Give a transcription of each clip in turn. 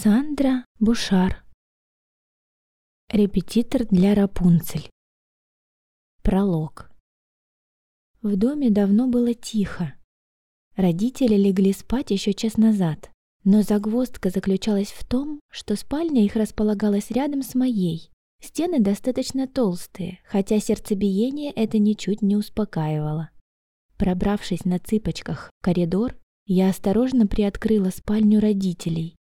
Сандра Бушар. Репетитор для Рапунцель. Пролог. В доме давно было тихо. Родители легли спать еще час назад, но загвоздка заключалась в том, что спальня их располагалась рядом с моей. Стены достаточно толстые, хотя сердцебиение это ничуть не успокаивало. Пробравшись на цыпочках в коридор, я осторожно приоткрыла спальню родителей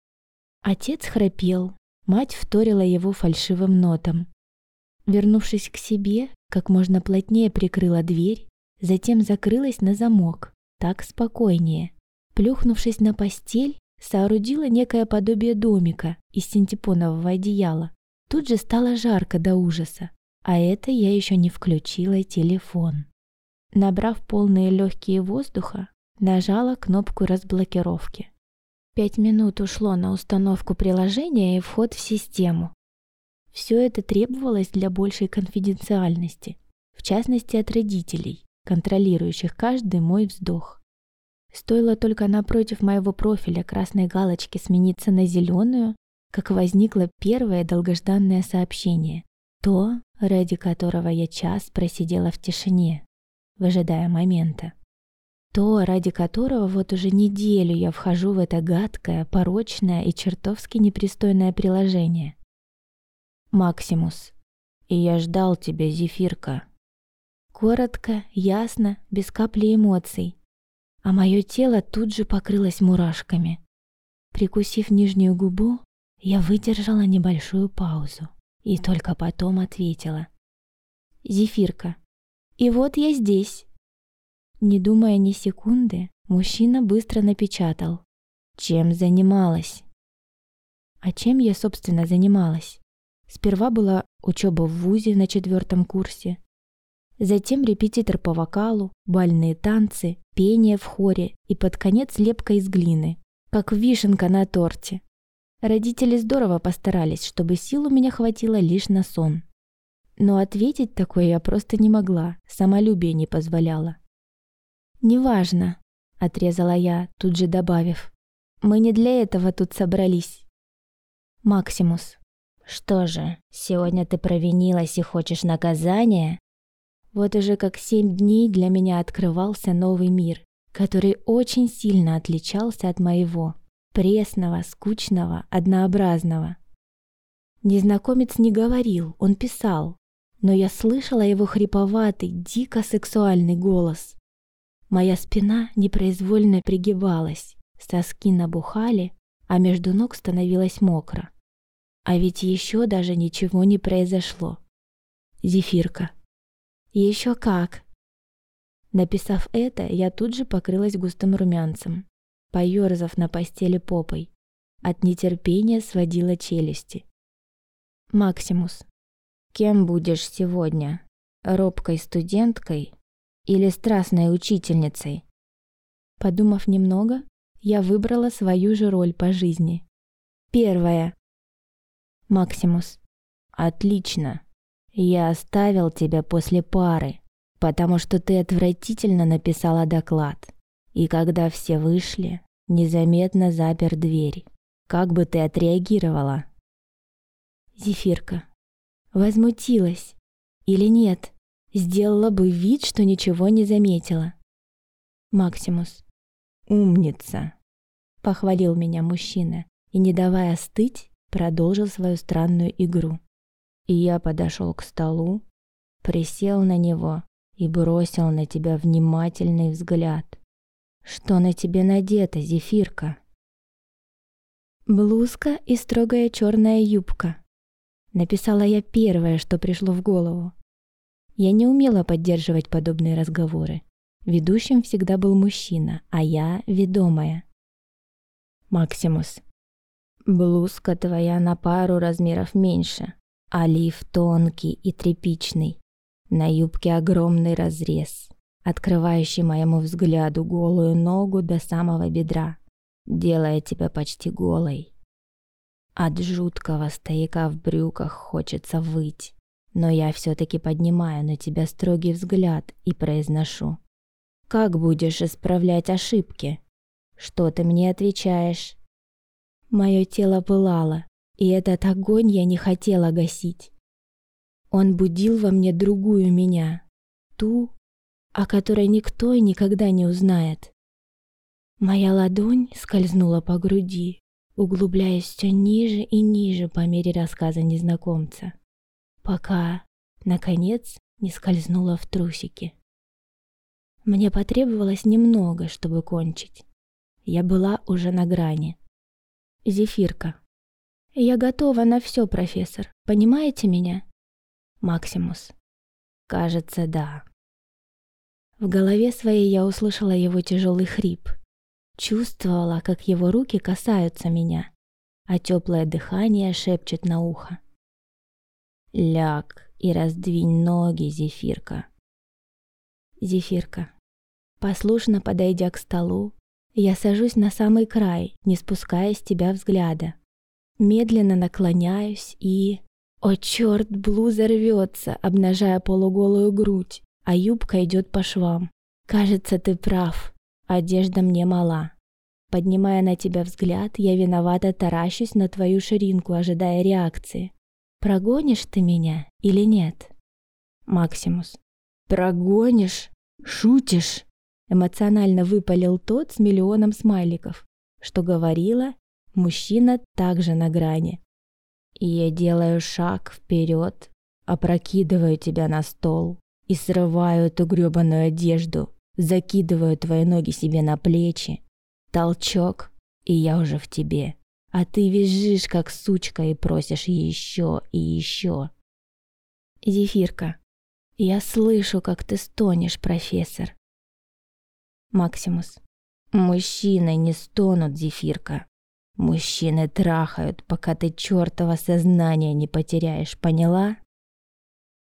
Отец храпел, мать вторила его фальшивым нотам. Вернувшись к себе, как можно плотнее прикрыла дверь, затем закрылась на замок, так спокойнее. Плюхнувшись на постель, соорудила некое подобие домика из синтепонового одеяла. Тут же стало жарко до ужаса, а это я еще не включила телефон. Набрав полные легкие воздуха, нажала кнопку разблокировки. Пять минут ушло на установку приложения и вход в систему. Все это требовалось для большей конфиденциальности, в частности от родителей, контролирующих каждый мой вздох. Стоило только напротив моего профиля красной галочки смениться на зеленую, как возникло первое долгожданное сообщение. То, ради которого я час просидела в тишине, выжидая момента. То, ради которого вот уже неделю я вхожу в это гадкое, порочное и чертовски непристойное приложение. Максимус. И я ждал тебя, Зефирка. Коротко, ясно, без капли эмоций. А мое тело тут же покрылось мурашками. Прикусив нижнюю губу, я выдержала небольшую паузу и только потом ответила. «Зефирка, и вот я здесь». Не думая ни секунды, мужчина быстро напечатал. «Чем занималась?» А чем я, собственно, занималась? Сперва была учеба в ВУЗе на четвертом курсе, затем репетитор по вокалу, бальные танцы, пение в хоре и под конец лепка из глины, как вишенка на торте. Родители здорово постарались, чтобы сил у меня хватило лишь на сон. Но ответить такое я просто не могла, самолюбие не позволяло. «Неважно», — отрезала я, тут же добавив. «Мы не для этого тут собрались». Максимус. «Что же, сегодня ты провинилась и хочешь наказания?» Вот уже как семь дней для меня открывался новый мир, который очень сильно отличался от моего. Пресного, скучного, однообразного. Незнакомец не говорил, он писал, но я слышала его хриповатый, дико сексуальный голос. Моя спина непроизвольно пригибалась, соски набухали, а между ног становилось мокро. А ведь еще даже ничего не произошло. Зефирка. Еще как. Написав это, я тут же покрылась густым румянцем, поерзав на постели попой. От нетерпения сводила челюсти. Максимус. Кем будешь сегодня? Робкой студенткой или страстной учительницей. Подумав немного, я выбрала свою же роль по жизни. Первая. Максимус. Отлично. Я оставил тебя после пары, потому что ты отвратительно написала доклад. И когда все вышли, незаметно запер дверь. Как бы ты отреагировала? Зефирка. Возмутилась. Или нет? Сделала бы вид, что ничего не заметила. Максимус. «Умница!» — похвалил меня мужчина и, не давая остыть, продолжил свою странную игру. И я подошел к столу, присел на него и бросил на тебя внимательный взгляд. «Что на тебе надето, зефирка?» «Блузка и строгая черная юбка», — написала я первое, что пришло в голову. Я не умела поддерживать подобные разговоры. Ведущим всегда был мужчина, а я — ведомая. Максимус. Блузка твоя на пару размеров меньше, лиф тонкий и тряпичный. На юбке огромный разрез, открывающий моему взгляду голую ногу до самого бедра, делая тебя почти голой. От жуткого стояка в брюках хочется выть. Но я все-таки поднимаю на тебя строгий взгляд и произношу. «Как будешь исправлять ошибки? Что ты мне отвечаешь?» Мое тело пылало, и этот огонь я не хотела гасить. Он будил во мне другую меня, ту, о которой никто и никогда не узнает. Моя ладонь скользнула по груди, углубляясь все ниже и ниже по мере рассказа незнакомца, пока, наконец, не скользнула в трусики. Мне потребовалось немного, чтобы кончить. Я была уже на грани. Зефирка. Я готова на все, профессор. Понимаете меня? Максимус. Кажется, да. В голове своей я услышала его тяжелый хрип. Чувствовала, как его руки касаются меня, а теплое дыхание шепчет на ухо. «Ляг и раздвинь ноги, Зефирка». Зефирка. Послушно подойдя к столу, я сажусь на самый край, не спуская с тебя взгляда. Медленно наклоняюсь и... О, черт, блуза рвется, обнажая полуголую грудь, а юбка идет по швам. Кажется, ты прав. Одежда мне мала. Поднимая на тебя взгляд, я виновато таращусь на твою ширинку, ожидая реакции. Прогонишь ты меня или нет? Максимус. Прогонишь? Шутишь? Эмоционально выпалил тот с миллионом смайликов, что говорила, мужчина также на грани. И я делаю шаг вперед, опрокидываю тебя на стол и срываю эту грёбаную одежду, закидываю твои ноги себе на плечи. Толчок, и я уже в тебе. А ты визжишь, как сучка, и просишь еще и еще. Зефирка, я слышу, как ты стонешь, профессор. Максимус. Мужчины не стонут, Зефирка. Мужчины трахают, пока ты чертова сознание не потеряешь, поняла?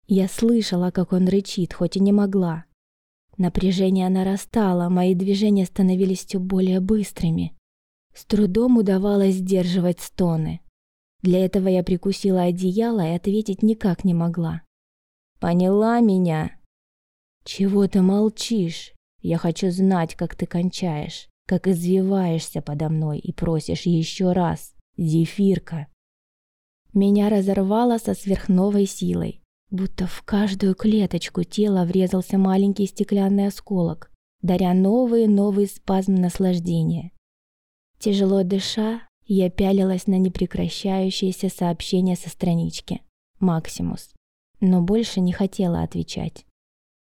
Я слышала, как он рычит, хоть и не могла. Напряжение нарастало, мои движения становились все более быстрыми. С трудом удавалось сдерживать стоны. Для этого я прикусила одеяло и ответить никак не могла. «Поняла меня?» «Чего ты молчишь? Я хочу знать, как ты кончаешь, как извиваешься подо мной и просишь еще раз, зефирка. Меня разорвало со сверхновой силой, будто в каждую клеточку тела врезался маленький стеклянный осколок, даря новые новые спазмы наслаждения. Тяжело дыша, я пялилась на непрекращающееся сообщение со странички «Максимус», но больше не хотела отвечать.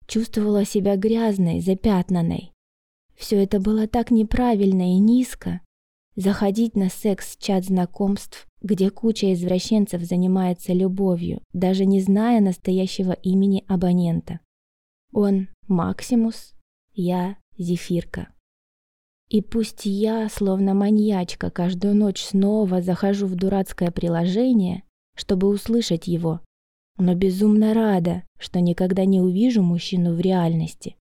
Чувствовала себя грязной, запятнанной. Все это было так неправильно и низко. Заходить на секс-чат знакомств, где куча извращенцев занимается любовью, даже не зная настоящего имени абонента. Он Максимус, я Зефирка. И пусть я, словно маньячка, каждую ночь снова захожу в дурацкое приложение, чтобы услышать его, но безумно рада, что никогда не увижу мужчину в реальности.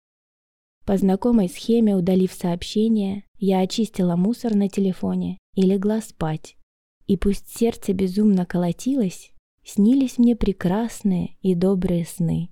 По знакомой схеме, удалив сообщение, я очистила мусор на телефоне и легла спать. И пусть сердце безумно колотилось, снились мне прекрасные и добрые сны.